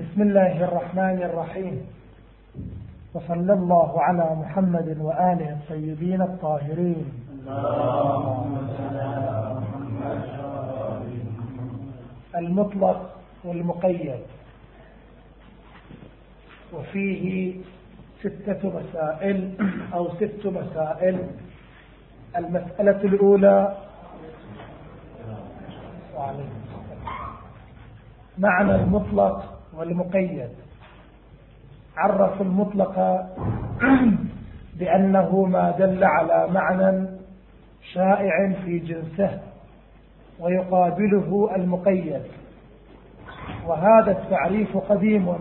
بسم الله الرحمن الرحيم. وصلى الله على محمد وآله الطيبين الطاهرين. المطلق والمقيد. وفيه ستة مسائل أو ست مسائل. المسألة الأولى. معنى المطلق والمقيد. عرف المطلق بأنه ما دل على معنى شائع في جنسه ويقابله المقيد. وهذا التعريف قديم.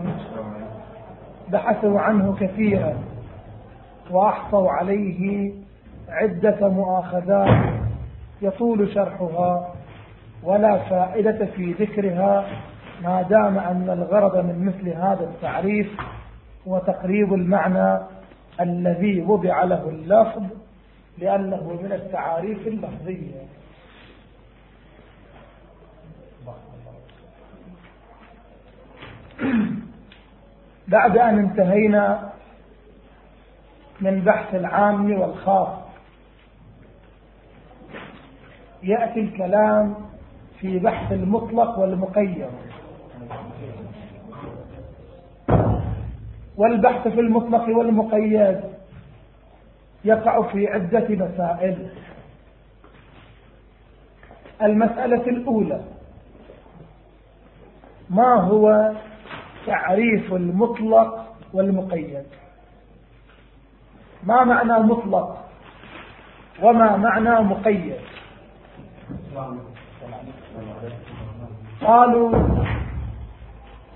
بحثوا عنه كثيرا وأحصوا عليه عدة مؤاخذات يطول شرحها ولا فائدة في ذكرها ما دام أن الغرض من مثل هذا التعريف هو تقريب المعنى الذي وضع له اللفظ لأنه من التعاريف اللفظية. بعد أن انتهينا من بحث العام والخاص يأتي الكلام في بحث المطلق والمقيد. والبحث في المطلق والمقيد يقع في عدة مسائل. المسألة الأولى ما هو تعريف المطلق والمقيد؟ ما معنى مطلق وما معنى مقيد؟ قالوا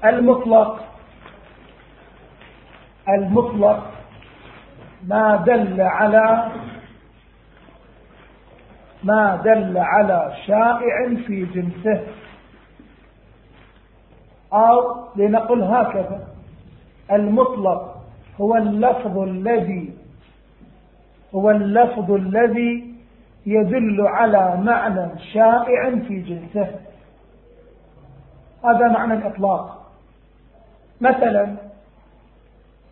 المطلق. المطلق ما دل على ما دل على شائع في جنسه. أو لنقل هكذا المطلق هو اللفظ الذي هو اللفظ الذي يدل على معنى شائع في جنسه. هذا معنى الإطلاق. مثلا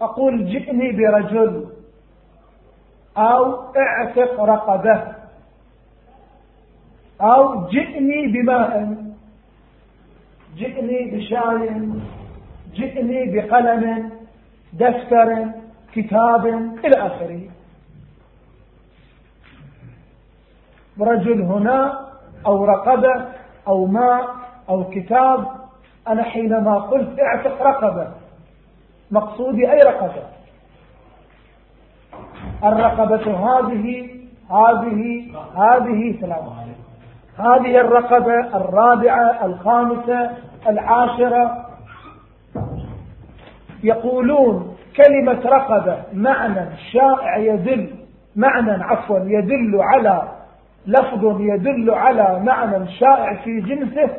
أقول جئني برجل أو اعتق رقبة أو جئني بماء جئني بشاي جئني بقلم دفتر كتاب إلى آخره. رجل هنا أو رقبة أو ماء أو كتاب أنا حينما قلت اعتق رقبة مقصودي أي رقبة؟ الرقبة هذه هذه هذه سلام هذه الرقبة الرابعة الخامسة العاشرة. يقولون كلمة رقبة معنى شائع يدل معنى عفوا يدل على لفظ يدل على معنى شائع في جنسه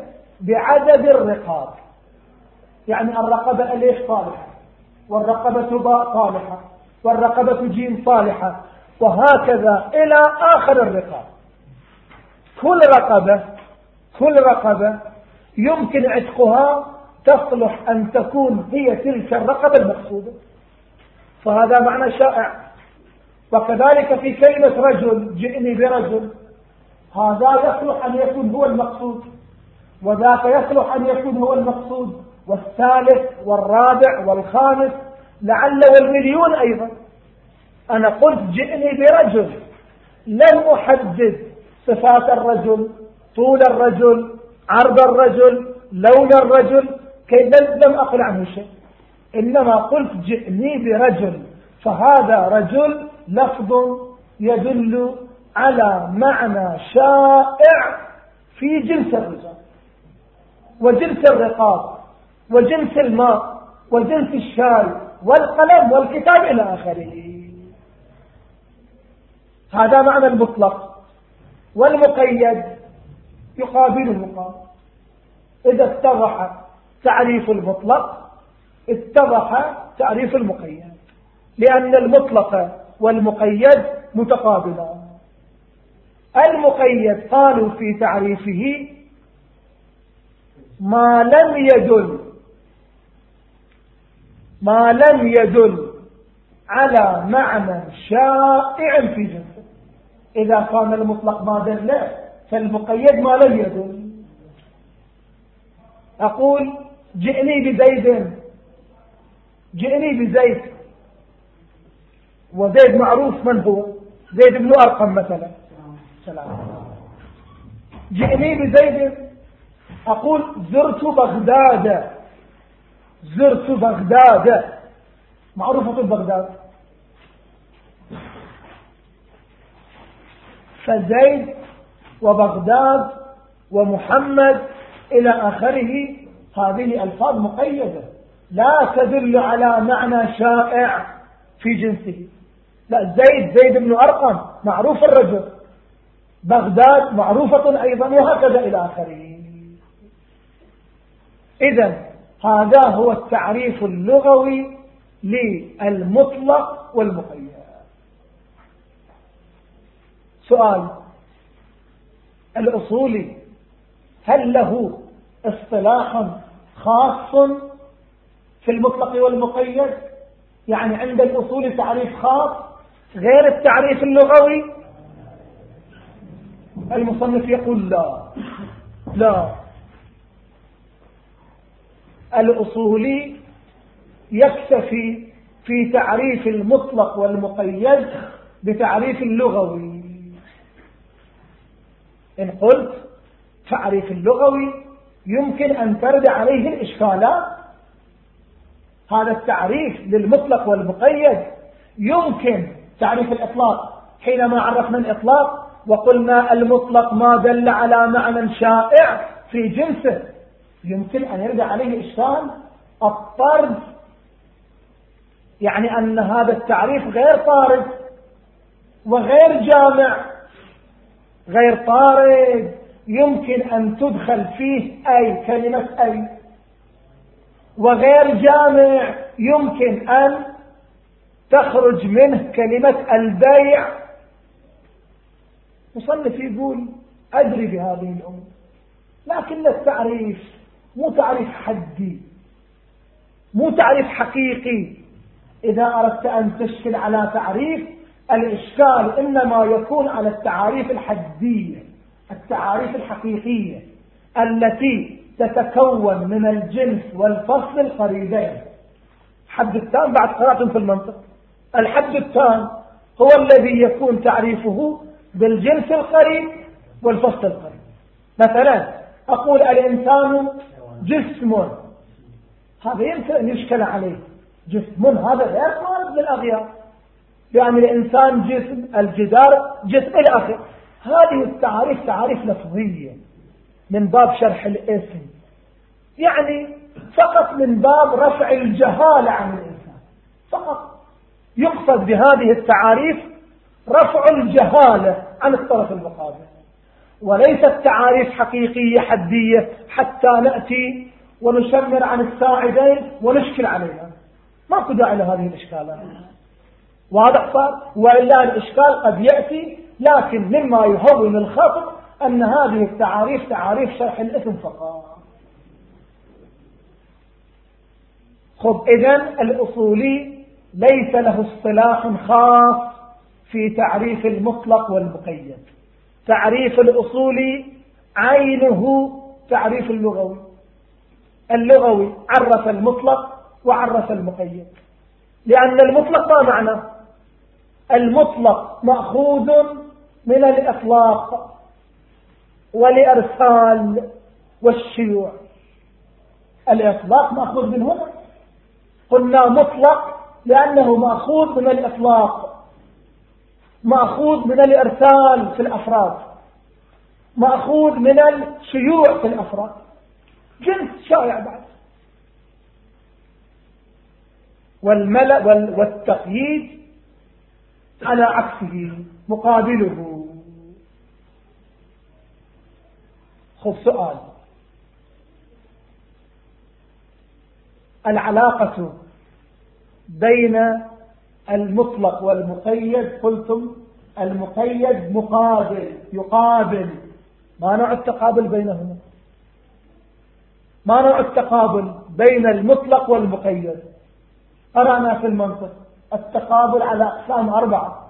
بعدد الرقاب. يعني الرقبة أليف صالحة والرقبة باء صالحة والرقبة جيم صالحة وهكذا إلى آخر الرقاب. كل رقبة كل رقبة يمكن عتقها تصلح أن تكون هي تلك الرقبة المقصودة. فهذا معنى شائع. وكذلك في كلمة رجل جئني برجل هذا يصلح أن يكون هو المقصود. وذاك يصلح أن يكون هو المقصود والثالث والرابع والخامس لعل والمليون أيضا. أنا قلت جئني برجل لم أحدد صفات الرجل طول الرجل عرض الرجل لون الرجل كي لم أقل عنه شيء. إنما قلت جئني برجل فهذا رجل لفظ يدل على معنى شائع في جنس الرجال. وجنس الرقاب وجنس الماء وجنس الشاي والقلم والكتاب إلى آخره. هذا معنى المطلق والمقيد يقابله قال إذا اتضح تعريف المطلق اتضح تعريف المقيد. لأن المطلق والمقيد متقابلان. المقيد قالوا في تعريفه ما لم يدل ما لم يدل على معنى شائع في جنسه إذا كان المطلق ما دل فالمقيد ما لم يدل. أقول جئني بزيد جئني بزيد. وزيد معروف من هو؟ زيد بن أرقم مثلا. سلام جئني بزيد. أقول زرت بغداد. زرت بغداد. معروفة بغداد. فزيد وبغداد ومحمد إلى آخره. هذه ألفاظ مقيدة. لا تدل على معنى شائع في جنسه. لا زيد زيد بن أرقم معروف الرجل. بغداد معروفة أيضا وهكذا إلى آخره. إذا هذا هو التعريف اللغوي للمطلق والمقيد. سؤال الأصولي هل له اصطلاح خاص في المطلق والمقيد؟ يعني عند الأصول تعريف خاص غير التعريف اللغوي؟ المصنف يقول لا. لا. الأصولي يكتفي في تعريف المطلق والمقيد بتعريف اللغوي. إن قلت تعريف اللغوي يمكن أن ترد عليه الإشكالات هذا التعريف للمطلق والمقيد يمكن تعريف الإطلاق. حينما عرفنا الإطلاق وقلنا المطلق ما دل على معنى شائع في جنسه يمكن أن يرد عليه إشكال الطرد. يعني أن هذا التعريف غير طارد وغير جامع غير طارد. يمكن أن تدخل فيه أي كلمة أي وغير جامع. يمكن أن تخرج منه كلمة البيع. مصنف يقول أدري بهذه الأمور لكن التعريف مو تعريف حدي مو تعريف حقيقي. إذا أردت أن تشكل على تعريف الإشكال إنما يكون على التعاريف الحدية التعاريف الحقيقية التي تتكون من الجنس والفصل القريبين. حد التام بعد قراءة في المنطق. الحد التام هو الذي يكون تعريفه بالجنس القريب والفصل القريب. مثلا أقول الإنسان جسم هذا يمكن أن يشكل عليه. جسم هذا غير طالب للأغيار يعني الإنسان جسم الجدار جسم الأخر هذه التعاريف تعاريف لفظية من باب شرح الاسم. يعني فقط من باب رفع الجهالة عن الإنسان. فقط. يقصد بهذه التعاريف رفع الجهالة عن الطرف المقابل. وليست تعاريف حقيقية حدية حتى نأتي ونشمر عن الساعدين ونشكل عليها. ما داعي لهذه الإشكالات. واضح صار؟ وإلا الإشكال قد يأتي لكن مما يهون الخطأ أن هذه التعاريف تعاريف شرح الاسم فقط. خب إذن الأصولي ليس له اصطلاح خاص في تعريف المطلق والمقيد. تعريف الأصولي عينه تعريف اللغوي. اللغوي عرف المطلق وعرف المقيد. لأن المطلق ما معنى؟ المطلق مأخوذ من الإطلاق والإرسال والشيوع. الإطلاق مأخوذ من هنا. قلنا مطلق لأنه مأخوذ من الإطلاق. مأخوذ من الإرسال في الأفراد. مأخوذ من الشيوع في الأفراد. جنس شائع بعد. والملأ والتقييد على عكسه مقابله. خذ سؤال. العلاقة بين المطلق والمقيد قلتم المقيد مقابل يقابل. ما نوع التقابل بينهما؟ ما نوع التقابل بين المطلق والمقيد؟ أرانا في المنطق. التقابل على أقسام أربعة.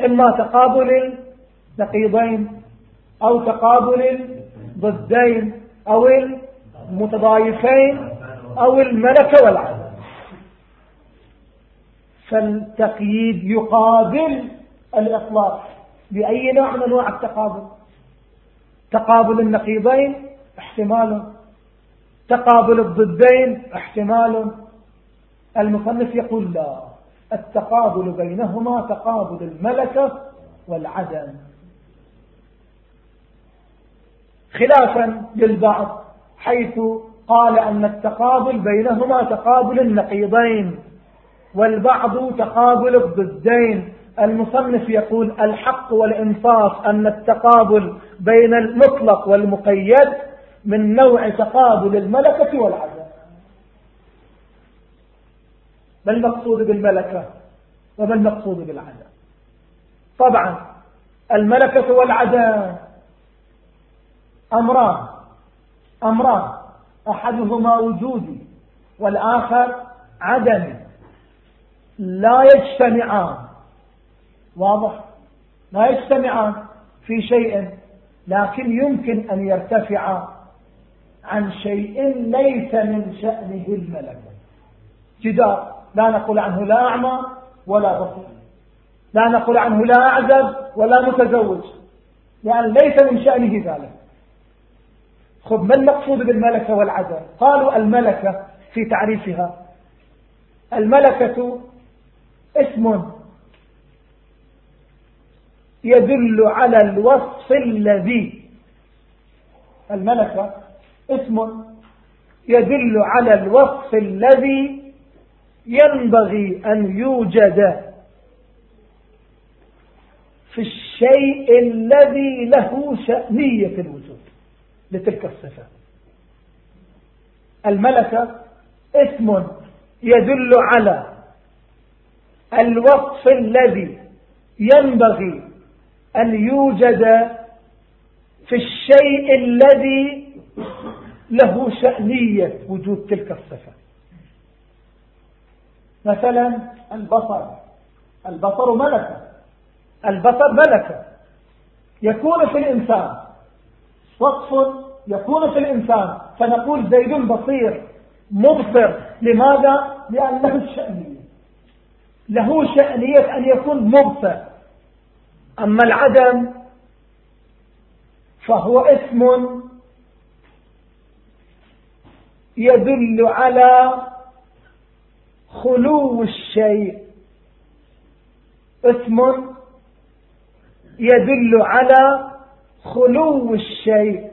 إما تقابل نقيضين أو تقابل ضدين أو المتضايفين أو الملكة والعدل فالتقييد يقابل الإطلاق. بأي نوع من أنواع التقابل؟ تقابل النقيضين احتمال. تقابل الضدين احتمال. المصنف يقول لا. التقابل بينهما تقابل الملكة والعدم. خلافا للبعض حيث قال أن التقابل بينهما تقابل النقيضين. والبعض تقابل الضدين. المصنف يقول الحق والإنصاف أن التقابل بين المطلق والمقيد من نوع تقابل الملكة والعدم ما المقصود بالملكة وما المقصود بالعدم طبعا الملكة والعدم أمران أمران أحدهما وجودي والآخر عدمي. لا يجتمعان. واضح؟ لا يجتمعان في شيء لكن يمكن أن يرتفع عن شيء ليس من شأنه الملكة جدار لا نقول عنه لا أعمى ولا بصير لا نقول عنه لا أعزب ولا متزوج لأن ليس من شأنه ذلك. خذ ما المقصود بالملكة والعدم قالوا الملكة في تعريفها. الملكة اسم يدل على الوصف الذي الملكة اسم يدل على الوصف الذي ينبغي أن يوجد في الشيء الذي له شأنية الوجود لتلك الصفة الملكة اسم يدل على الوصف الذي ينبغي أن يوجد في الشيء الذي له شأنية وجود تلك الصفة. مثلا البصر. البصر ملكة. البصر ملكة. يكون في الإنسان. وصف يكون في الإنسان. فنقول زيد بصير مبصر لماذا؟ لأن له الشأنية له شأنية أن يكون مبصر أما العدم فهو اسم يدل على خلو الشيء. اسم يدل على خلو الشيء.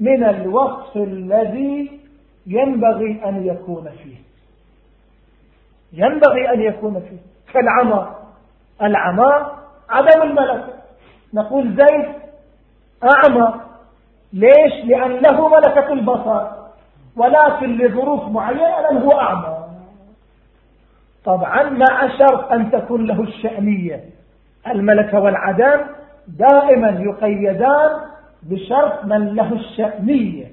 من الوصف الذي ينبغي أن يكون فيه. ينبغي أن يكون فيه. كالعمى. العمى عدم الملكة. نقول زيد أعمى. ليش؟ لأن له ملكة البصر. ولكن لظروف معينة هو أعمى. طبعا مع شرط أن تكون له الشأنية. الملكة والعدم دائما يقيدان بشرط من له الشأنية.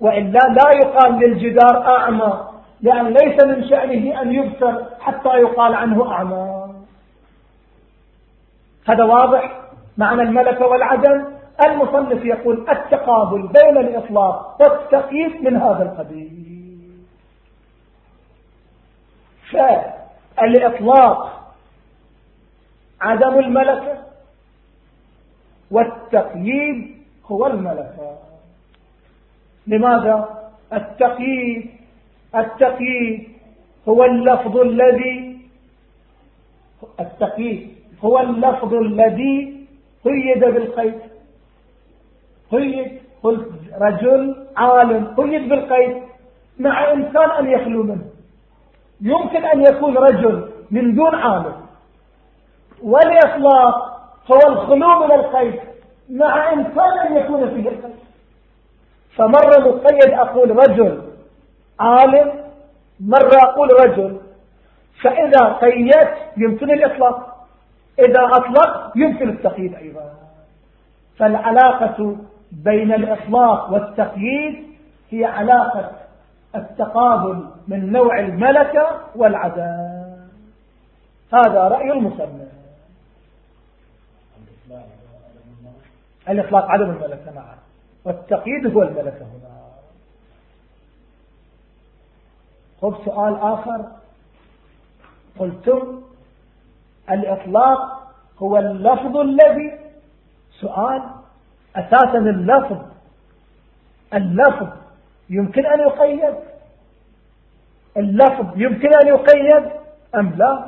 وإلا لا يقال للجدار أعمى. لأن ليس من شأنه أن يبصر حتى يقال عنه أعمى. هذا واضح معنى الملكة والعدم المصنف يقول التقابل بين الإطلاق والتقييد من هذا القبيل. فالإطلاق عدم الملكة والتقييد هو الملكة. لماذا؟ التقييد التقييد هو اللفظ الذي التقييد هو اللفظ الذي قيد بالقيد. قيد قلت رجل عالم قيد بالقيد. مع إمكان أن يخلو منه. يمكن أن يكون رجل من دون عالم. والإطلاق هو الخلو من القيد. مع إمكان أن يكون فيه القيد. فمرة مقيد أقول رجل عالم مرة أقول رجل فإذا قيدت يمكن الإطلاق. إذا أطلق يمكن التقييد أيضا. فالعلاقة بين الإطلاق والتقييد هي علاقة التقابل من نوع الملكة والعدم هذا رأي المصنف. الإطلاق عدم الملكة معه والتقييد هو الملكة هنا. خذ سؤال آخر. قلتم الإطلاق هو اللفظ الذي سؤال أساسا اللفظ. اللفظ يمكن أن يقيد؟ اللفظ يمكن أن يقيد أم لا؟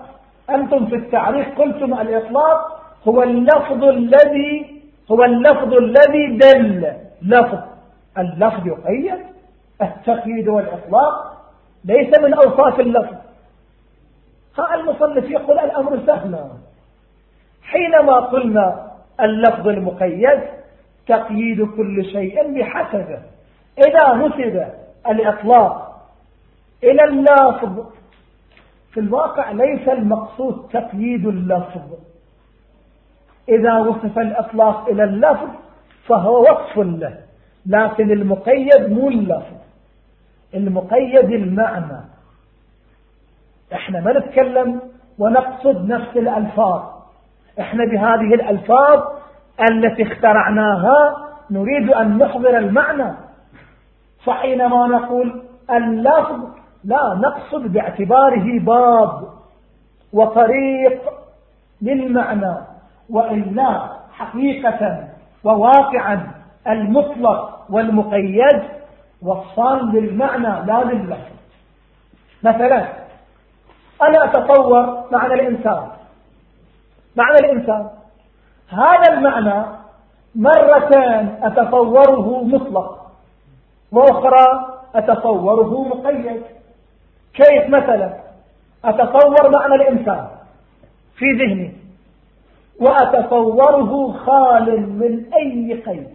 أنتم في التعريف قلتم الإطلاق هو اللفظ الذي هو اللفظ الذي دل. لفظ. اللفظ يقيد التقييد والإطلاق. ليس من أوصاف اللفظ. ها المصنف يقول الأمر سهل. حينما قلنا اللفظ المقيد تقييد كل شيء بحسبه إذا نسب الإطلاق إلى اللفظ. في الواقع ليس المقصود تقييد اللفظ. إذا وصف الإطلاق إلى اللفظ فهو وصف له لكن المقيد مو اللفظ. المقيد المعنى. إحنا ما نتكلم ونقصد نفس الألفاظ. إحنا بهذه الألفاظ التي اخترعناها نريد أن نحضر المعنى. فحينما نقول اللفظ لا نقصد باعتباره باب وطريق للمعنى. وإلا حقيقة وواقعا المطلق والمقيد وصال للمعنى لا لللفظ مثلا أنا أتصور معنى الإنسان. معنى الإنسان. هذا المعنى مرتين أتصوره مطلق وأخرى أتصوره مقيد. كيف مثلا؟ أتصور معنى الإنسان في ذهني وأتصوره خال من أي قيد.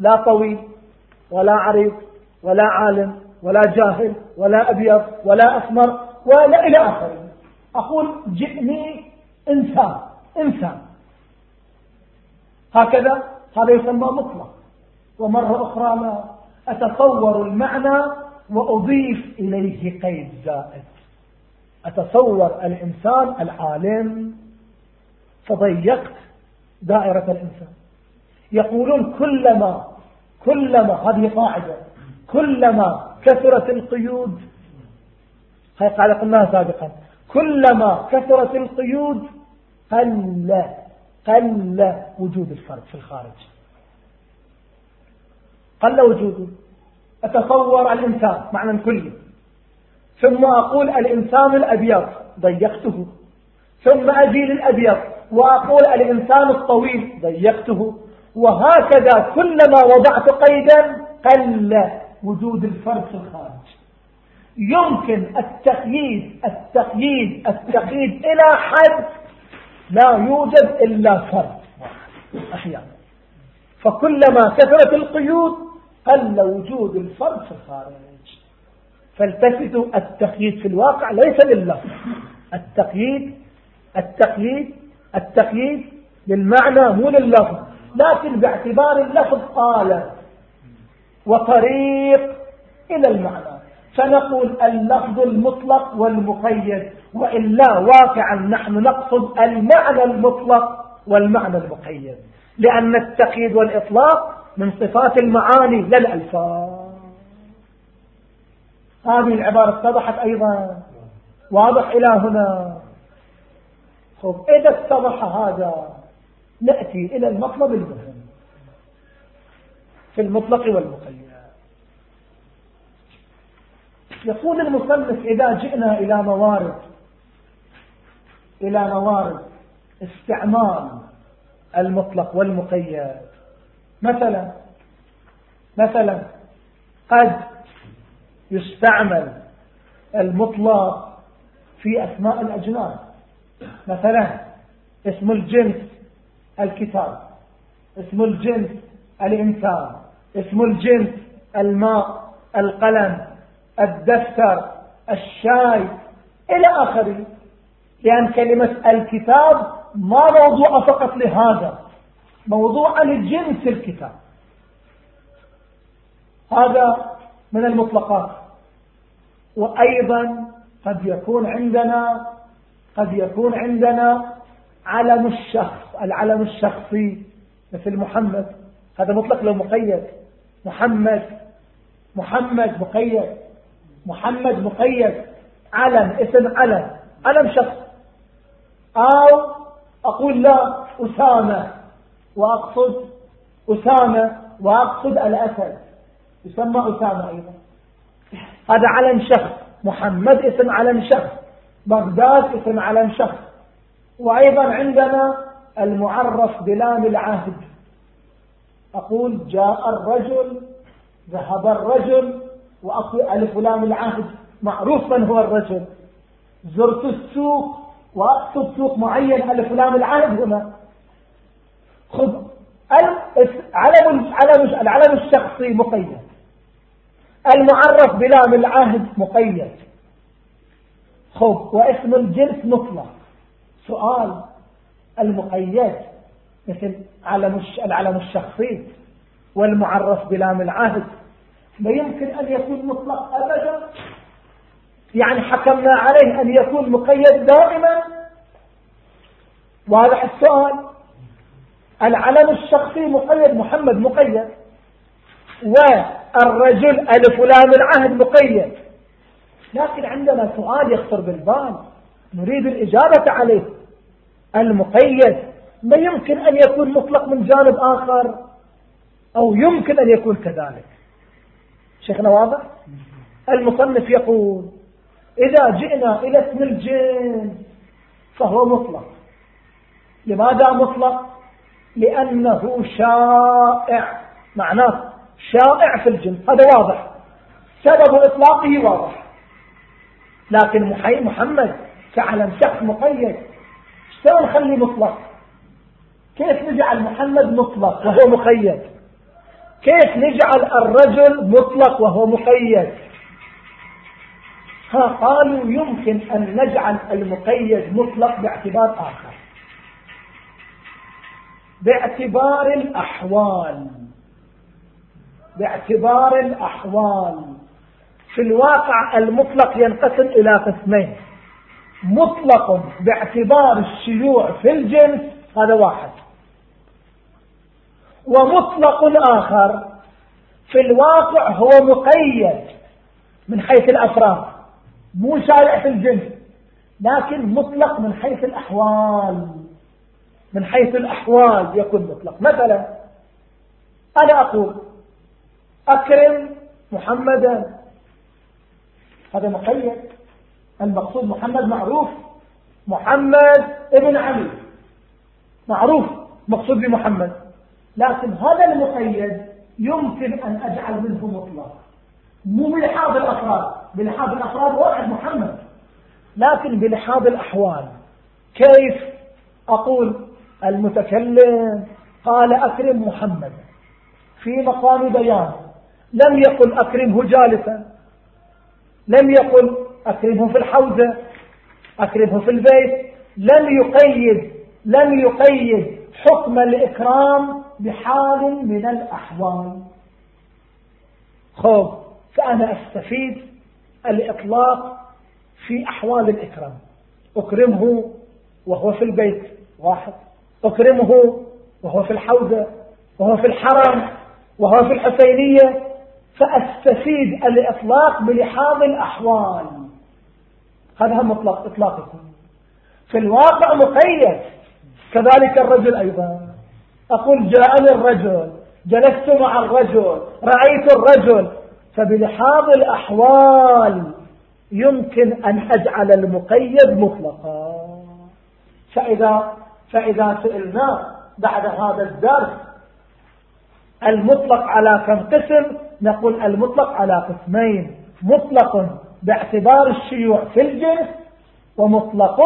لا طويل ولا عريض ولا عالم ولا جاهل ولا أبيض ولا أسمر ولا إلى آخره. أقول جئني إنسان إنسان. هكذا هذا يسمى مطلق. ومرة أخرى ما أتصور المعنى وأضيف إليه قيد زائد. أتصور الإنسان العالم فضيقت دائرة الإنسان. يقولون كلما كلما هذه قاعدة. كلما كثرت القيود هاي قاعدة قلناها سابقا. كلما كثرت القيود قل قل وجود الفرد في الخارج. قل وجوده. أتصور الإنسان معنى كلي. ثم أقول الإنسان الأبيض ضيقته. ثم أجي للأبيض وأقول الإنسان الطويل ضيقته. وهكذا كلما وضعت قيدا قل وجود الفرد في الخارج. يمكن التقييد التقييد التقييد إلى حد لا يوجد إلا فرد أحيانا. فكلما كثرت القيود قل وجود الفرد في الخارج. فالتفتوا التقييد في الواقع ليس للفظ التقييد التقييد التقييد للمعنى مو لللفظ لكن باعتبار اللفظ قال وطريق إلى المعنى. فنقول اللفظ المطلق والمقيد وإلا واقعا نحن نقصد المعنى المطلق والمعنى المقيد. لأن التقييد والإطلاق من صفات المعاني لا الألفاظ هذه العبارة اتضحت أيضا. واضح إلى هنا. خب إذا اتضح هذا نأتي إلى المطلب المهم. في المطلق والمقيد. يقول المصنف إذا جئنا إلى موارد إلى موارد استعمال المطلق والمقيد. مثلا مثلا قد يستعمل المطلق في أسماء الأجناس مثلا اسم الجنس الكتاب اسم الجنس الإنسان اسم الجنس الماء القلم الدفتر الشاي إلى آخره. لأن كلمة الكتاب ما موضوع فقط لهذا موضوع لجنس الكتاب. هذا من المطلقات. وأيضا قد يكون عندنا قد يكون عندنا علم الشخص العلم الشخصي مثل محمد. هذا مطلق لو مقيد. محمد محمد مقيد. محمد مقيد. علم اسم علم. علم شخص. أو أقول لا أسامة. وأقصد أسامة. وأقصد الأسد. يسمى أسامة أيضا. هذا علم شخص. محمد اسم علم شخص. بغداد اسم علم شخص. وأيضا عندنا المعرف بلام العهد. أقول جاء الرجل ذهب الرجل وأقول ألف لام العهد معروف من هو الرجل. زرت السوق وأقصد سوق معين ألف لام العهد هنا. خذ علم العلم الشخصي مقيد. المعرف بلام العهد مقيد. خب واسم الجنس مطلق. سؤال المقيد مثل علم العلم الشخصي والمعرف بلام العهد. لا يمكن أن يكون مطلق أبدا. يعني حكمنا عليه أن يكون مقيد دائما. واضح السؤال. العلم الشخصي مقيد محمد مقيد. والرجل ألف لام العهد مقيد. لكن عندنا سؤال يخطر بالبال نريد الإجابة عليه. المقيد. ما يمكن أن يكون مطلق من جانب آخر أو يمكن أن يكون كذلك. شيخنا واضح؟ المصنف يقول إذا جئنا إلى اسم الجنس فهو مطلق. لماذا مطلق؟ لأنه شائع. معناه شائع في الجنس هذا واضح. سبب إطلاقه واضح. لكن محمد كعلم شخص مقيد. شلون نخلي مطلق؟ كيف نجعل محمد مطلق وهو مقيد كيف نجعل الرجل مطلق وهو مقيد ها قالوا يمكن أن نجعل المقيد مطلق باعتبار آخر. باعتبار الأحوال. باعتبار الأحوال. في الواقع المطلق ينقسم إلى قسمين. مطلق باعتبار الشيوع في الجنس هذا واحد. ومطلق آخر في الواقع هو مقيد من حيث الأفراد مو شارع في الجنس لكن مطلق من حيث الأحوال من حيث الأحوال يكون مطلق. مثلا أنا أقول أكرم محمدا هذا مقيد المقصود محمد معروف محمد ابن علي معروف مقصود بمحمد. لكن هذا المقيد يمكن أن أجعل منه مطلق مو بلحاظ الأفراد. بلحاظ الأفراد واحد محمد. لكن بلحاظ الأحوال. كيف أقول المتكلم قال أكرم محمد في مقام بيان. لم يقل أكرمه جالسا. لم يقل أكرمه في الحوزة. أكرمه في البيت. لم يقيد. لم يقيد حكم الإكرام بحال من الأحوال. خب فأنا أستفيد الإطلاق في أحوال الإكرام. أكرمه وهو في البيت واحد. أكرمه وهو في الحوزة وهو في الحرم وهو في الحسينية. فأستفيد الإطلاق بلحاظ الأحوال. هذا مطلق إطلاقكم. في الواقع مقيد. كذلك الرجل أيضا. أقول جاءني الرجل جلست مع الرجل رأيت الرجل فبلحاظ الأحوال يمكن أن أجعل المقيد مطلقا. فإذا, فإذا سئلنا بعد هذا الدرس المطلق على كم قسم نقول المطلق على قسمين مطلق باعتبار الشيوع في الجنس ومطلق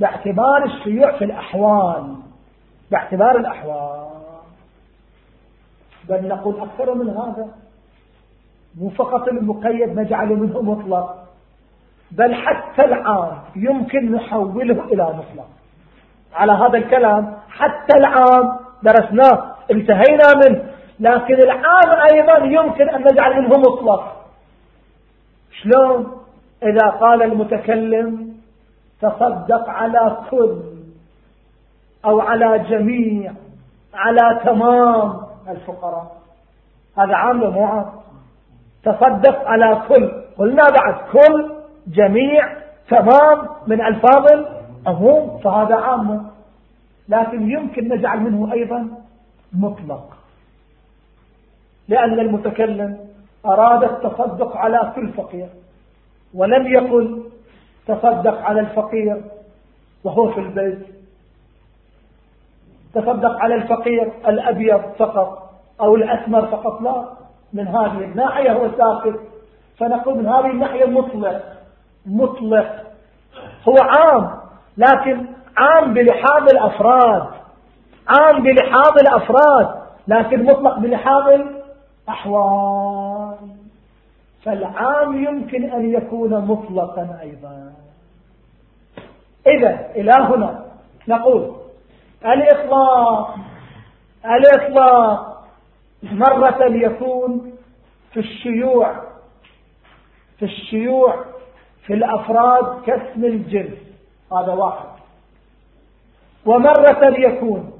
باعتبار الشيوع في الأحوال. باعتبار الأحوال. بل نقول أكثر من هذا. مو فقط المقيد نجعل منه مطلق بل حتى العام يمكن نحوله إلى مطلق. على هذا الكلام حتى العام درسناه انتهينا منه. لكن العام أيضا يمكن أن نجعل منه مطلق. شلون؟ إذا قال المتكلم تصدق على كل أو على جميع على تمام الفقراء. هذا عام مو عام؟ تصدق على كل. قلنا بعد كل جميع تمام من ألفاظ العموم فهذا عام. لكن يمكن نجعل منه أيضا مطلق. لأن المتكلم أراد التصدق على كل فقير ولم يقل تصدق على الفقير وهو في البيت. تصدق على الفقير الأبيض فقط أو الأسمر فقط؟ لا من هذه الناحية هو ساكت فنقول من هذه الناحية مطلق مطلق. هو عام لكن عام بلحاظ الأفراد عام بلحاظ الأفراد لكن مطلق بلحاظ الأحوال. فالعام يمكن أن يكون مطلقا أيضا. إذا إلى هنا نقول الإطلاق الإطلاق مرة يكون في الشيوع في الشيوع في الأفراد كاسم الجنس. هذا واحد. ومرة يكون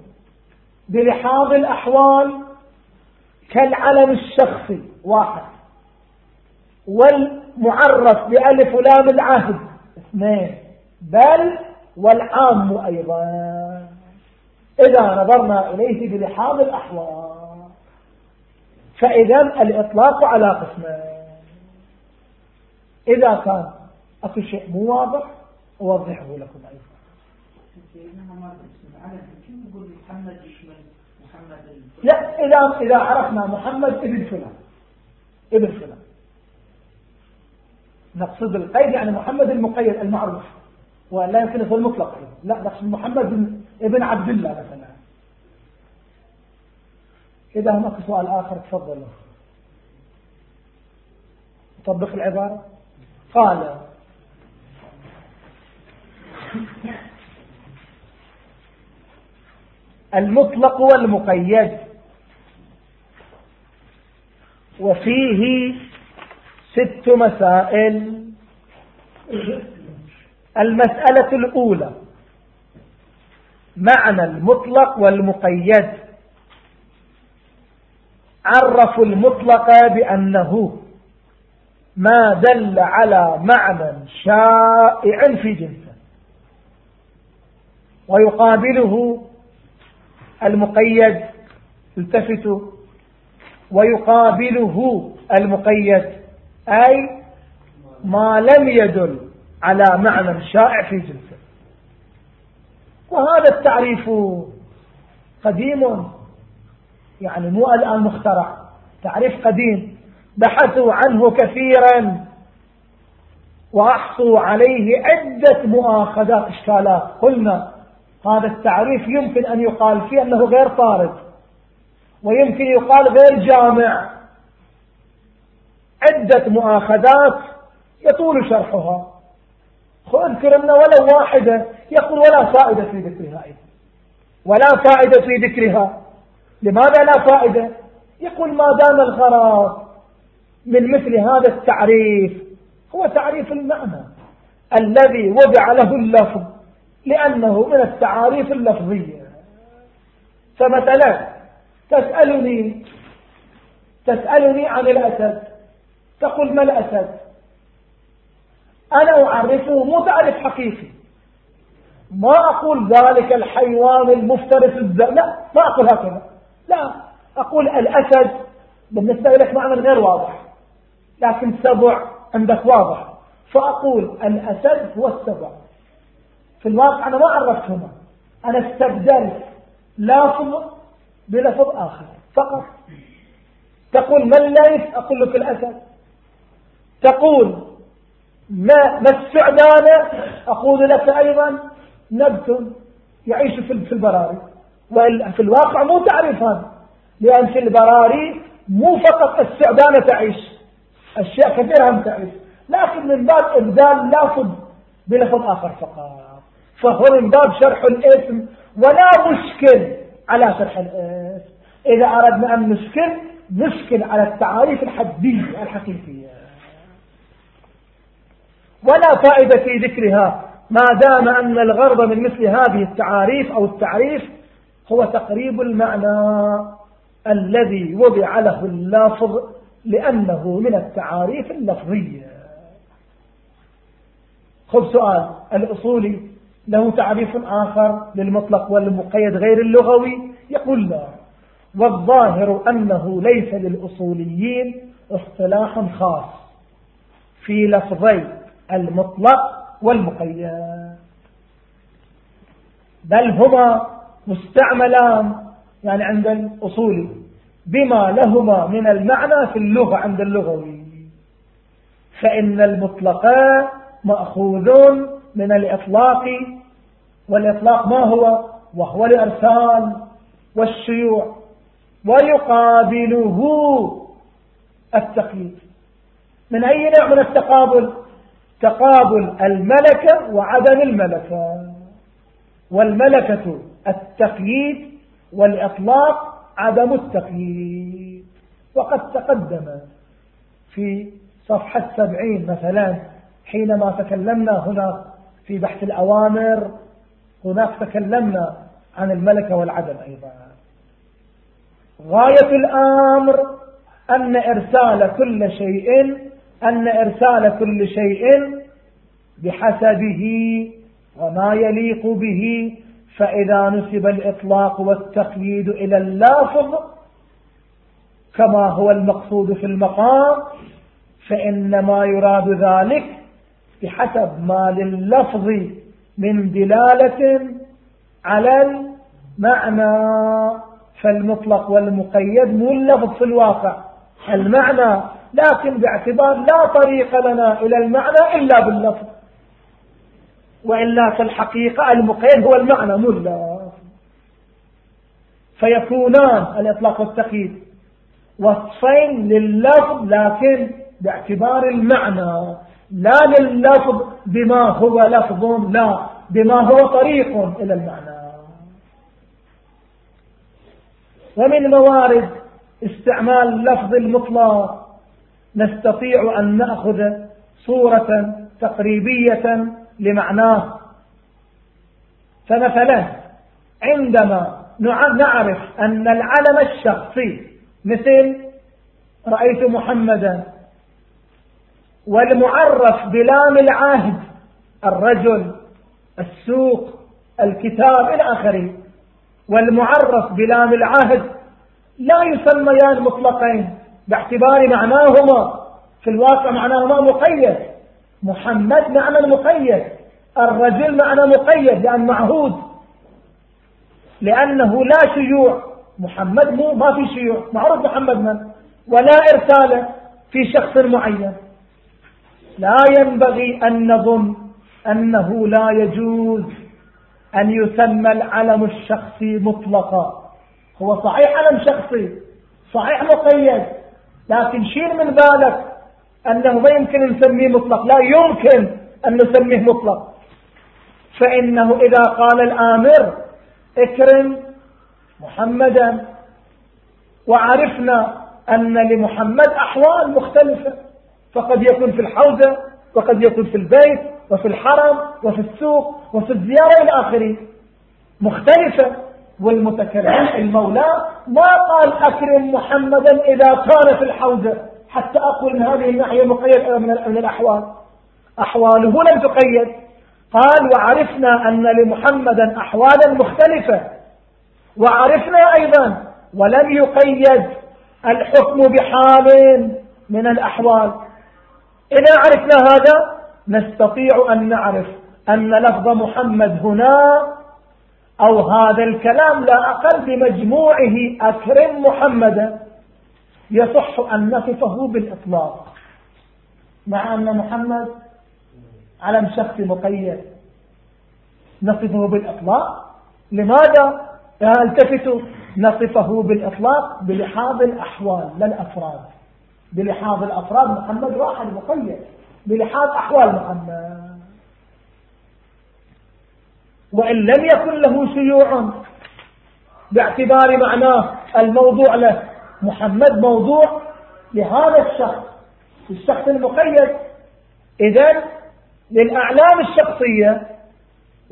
بلحاظ الأحوال كالعلم الشخصي. واحد. والمعرف بألف ولام العهد. اثنين. بل والعام أيضا. إذا نظرنا إليه بلحاظ الأحوال. فإذا الإطلاق على قسمين. إذا كان أكو شيء مو واضح أوضحه لكم أيضا. لا إذا إذا عرفنا محمد ابن فلان. ابن فلان. نقصد القيد يعني محمد المقيد المعروف. ولا يمكن يكون المطلق. لا نقصد محمد ابن عبد الله مثلا. إذا هناك سؤال آخر تفضلوا. طبق العبارة؟ قال المطلق والمقيد. وفيه ست مسائل. المسألة الأولى معنى المطلق والمقيد. عرفوا المطلق بأنه ما دل على معنى شائع في جنسه ويقابله المقيد التفتوا ويقابله المقيد أي ما لم يدل على معنى شائع في جنسه. وهذا التعريف قديم. يعني مو الآن مخترع تعريف قديم. بحثوا عنه كثيرا. وأحصوا عليه عدة مؤاخذات إشكالات. قلنا هذا التعريف يمكن أن يقال فيه أنه غير طارد ويمكن يقال غير جامع. عدة مؤاخذات يطول شرحها. أذكر أن ولو واحدة يقول ولا فائدة في ذكرها أيضا. ولا فائدة في ذكرها. لماذا لا فائدة؟ يقول ما دام الغرض من مثل هذا التعريف هو تعريف المعنى الذي وضع له اللفظ لأنه من التعاريف اللفظية. فمثلا تسألني تسألني عن الأسد. تقول ما الأسد؟ أنا أعرفه مو تعريف حقيقي. ما أقول ذلك الحيوان المفترس الزر لا ما أقول هكذا. لا أقول الأسد بالنسبة لك معنى غير واضح لكن سبع عندك واضح. فأقول الأسد هو السبع. في الواقع أنا ما عرفتهما. أنا استبدلت لافظ بلفظ آخر فقط. تقول ما الليث أقول لك الأسد. تقول ما, ما السعدانة أقول لك أيضا نبت يعيش في البراري. وفي الواقع مو تعريف هذا. لأن في البراري مو فقط السعدانة تعيش أشياء كثيرة هم تعيش. لكن من باب إبدال لافظ بلفظ آخر فقط. فهو من باب شرح الاسم ولا مشكل على شرح الاسم إذا أردنا أن نشكل نشكل على التعاريف الحدية الحقيقية ولا فائدة في ذكرها. ما دام أن الغرض من مثل هذه التعاريف أو التعريف هو تقريب المعنى الذي وضع له اللفظ لأنه من التعاريف اللفظية. خذ سؤال الأصولي له تعريف آخر للمطلق والمقيد غير اللغوي؟ يقول لا. والظاهر أنه ليس للأصوليين اصطلاح خاص. في لفظي المطلق والمقيد. بل هما مستعملان يعني عند الأصولي بما لهما من المعنى في اللغة عند اللغوي. فإن المطلق مأخوذ من الإطلاق والإطلاق ما هو؟ وهو الإرسال والشيوع ويقابله التقييد. من أي نوع من التقابل؟ تقابل الملكة وعدم الملكة. والملكة التقييد والإطلاق عدم التقييد. وقد تقدم في صفحة سبعين مثلا حينما تكلمنا هنا في بحث الأوامر هناك تكلمنا عن الملكة والعدم أيضا. غاية الأمر أن إرسال كل شيء أن إرسال كل شيء بحسبه وما يليق به فإذا نسب الإطلاق والتقييد إلى اللافظ كما هو المقصود في المقام فإن ما يراد ذلك بحسب ما لللفظ من دلالة على المعنى. فالمطلق والمقيد مو اللفظ في الواقع المعنى لكن باعتبار لا طريق لنا إلى المعنى إلا باللفظ. وإلا في الحقيقة المقيد هو المعنى اللفظ. فيكونان الإطلاق والتقييد وصفين لللفظ لكن باعتبار المعنى. لا لللفظ بما هو لفظ لا. بما هو طريق إلى المعنى. ومن موارد استعمال اللفظ المطلق نستطيع أن نأخذ صورة تقريبية لمعناه. فمثلا عندما نعرف أن العلم الشخصي مثل رأيت محمدا والمعرف بلام العهد الرجل السوق الكتاب إلى آخره والمعرف بلام العهد لا يسميان مطلقين. باعتبار معناهما في الواقع معناهما مقيد. محمد معنى مقيد. الرجل معنى مقيد لأن معهود. لأنه لا شيوع. محمد مو ما في شيوع. معروف محمد من؟ ولا إرساله في شخص معين. لا ينبغي أن نظن أنه لا يجوز أن يسمى العلم الشخصي مطلقا. هو صحيح علم شخصي. صحيح مقيد. لكن شيل من بالك أنه ما يمكن نسميه مطلق. لا يمكن أن نسميه مطلق. فإنه إذا قال الآمر اكرم محمدا وعرفنا أن لمحمد أحوال مختلفة. فقد يكون في الحوزة وقد يكون في البيت وفي الحرم وفي السوق وفي الزيارة إلى آخره. مختلفة. والمتكلم المولى ما قال أكرم محمدا إذا كان في الحوزة حتى أقول من هذه الناحية مقيد من الأحوال. أحواله لم تقيد. قال وعرفنا أن لمحمدا أحوالا مختلفة. وعرفنا أيضا ولم يقيد الحكم بحال من الأحوال. إذا عرفنا هذا نستطيع أن نعرف أن لفظ محمد هنا أو هذا الكلام لا أقل بمجموعه أكرم محمدا يصح أن نصفه بالإطلاق. مع أن محمد علم شخص مقيد نصفه بالإطلاق. لماذا؟ التفتوا نصفه بالإطلاق بلحاظ الأحوال لا الأفراد. بلحاظ الأفراد محمد واحد مقيد بلحاظ أحوال محمد. وإن لم يكن له شيوع باعتبار معناه الموضوع له محمد موضوع لهذا الشخص الشخص المقيد. إذا للأعلام الشخصية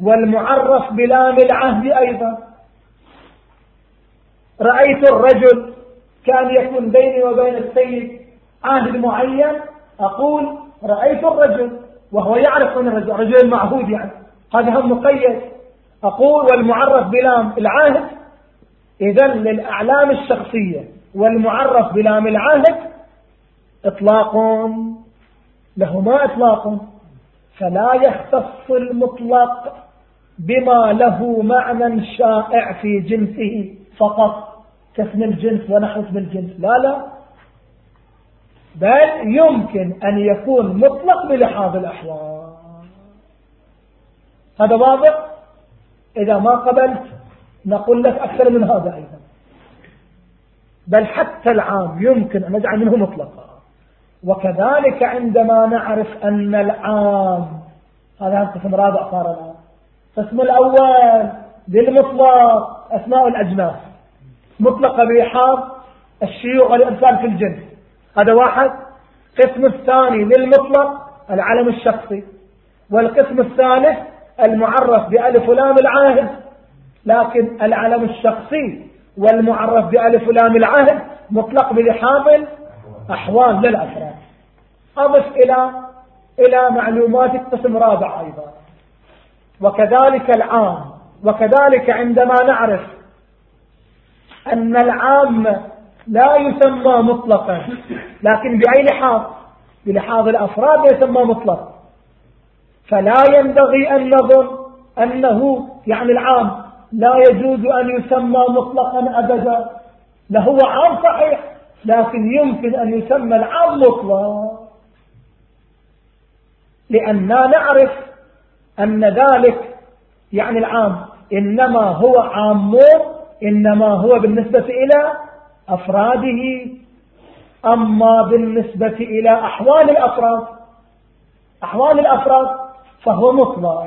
والمعرف بلام العهد أيضا. رأيت الرجل كان يكون بيني وبين السيد عهد معين أقول رأيت الرجل وهو يعرف من الرجل رجل المعهود يعني. هذا هم مقيد أقول والمعرف بلام العهد إذا للأعلام الشخصية والمعرف بلام العهد إطلاق لهما إطلاق. فلا يختص المطلق بما له معنى شائع في جنسه فقط كاسم الجنس ونحو اسم الجنس. لا لا. بل يمكن أن يكون مطلق بلحاظ الأحوال. هذا واضح؟ إذا ما قبلت نقول لك أكثر من هذا أيضا. بل حتى العام يمكن أن نجعل منه مطلقا. وكذلك عندما نعرف أن العام هذا القسم رابع صار الآن القسم الأول بالمطلق أسماء الأجناس. مطلقة بإيحاظ الشيوع والإرسال في الجنس هذا واحد. قسم الثاني للمطلق العلم الشخصي. والقسم الثالث المعرف بألف ولام العاهد لكن العلم الشخصي والمعرف بألف ولام العهد مطلق بلحاظ أحوال للأفراد أضف إلى إلى معلومات قسم رابع أيضا. وكذلك العام وكذلك عندما نعرف أن العام لا يسمى مطلقا لكن بأي لحاظ؟ بلحاظ الأفراد يسمى مطلق. فلا ينبغي أن نظن أنه يعني العام لا يجوز أن يسمى مطلقا أبدا. لهو عام صحيح لكن يمكن أن يسمى العام مطلق لأننا نعرف أن ذلك يعني العام إنما هو عام إنما هو بالنسبة إلى أفراده أما بالنسبة إلى أحوال الأفراد. أحوال الأفراد فهو مطلق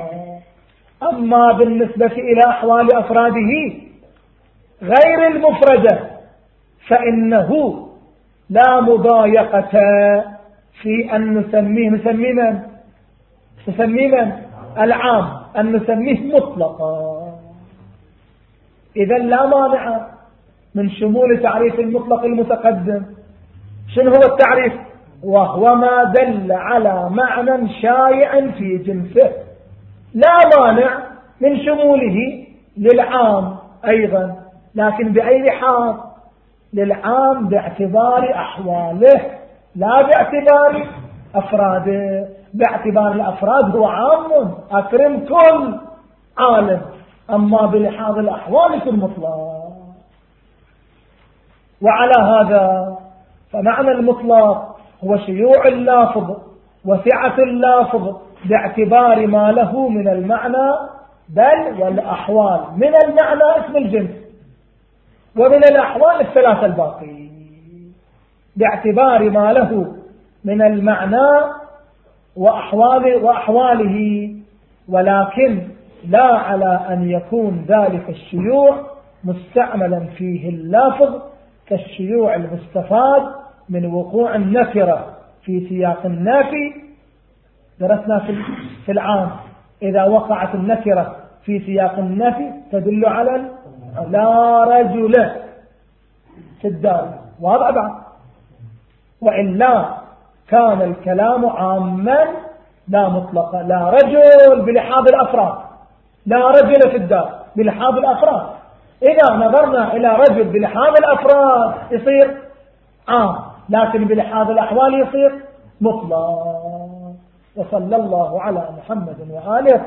أما بالنسبة إلى أحوال أفراده غير المفردة فإنه لا مضايقة في أن نسميه نسميه من؟ العام. أن نسميه مطلقا. إذا لا مانع من شمول تعريف المطلق المتقدم. شنو هو التعريف؟ وهو ما دل على معنى شائع في جنسه. لا مانع من شموله للعام أيضا لكن بأي لحاظ للعام باعتبار أحواله لا باعتبار أفراده. باعتبار الأفراد هو عام أكرم كل عالم. أما بلحاظ الأحوال في المطلق وعلى هذا فمعنى المطلق هو شيوع اللافظ وسعة اللافظ باعتبار ما له من المعنى بل والأحوال. من المعنى اسم الجنس ومن الأحوال الثلاثة الباقي. باعتبار ما له من المعنى وأحوال وأحواله. ولكن لا على أن يكون ذلك الشيوع مستعملا فيه اللافظ كالشيوع المستفاد من وقوع النكرة في سياق النافي درسنا في العام. إذا وقعت النكرة في سياق النفي تدل على لا رجل في الدار. واضح بعد؟ وإلا كان الكلام عاما لا مطلقا لا رجل بلحاظ الأفراد. لا رجل في الدار بلحاظ الأفراد. إذا نظرنا إلى رجل بلحاظ الأفراد يصير عام. لكن بلحاظ الأحوال يصير مطلق. وصلى الله على محمد وآله.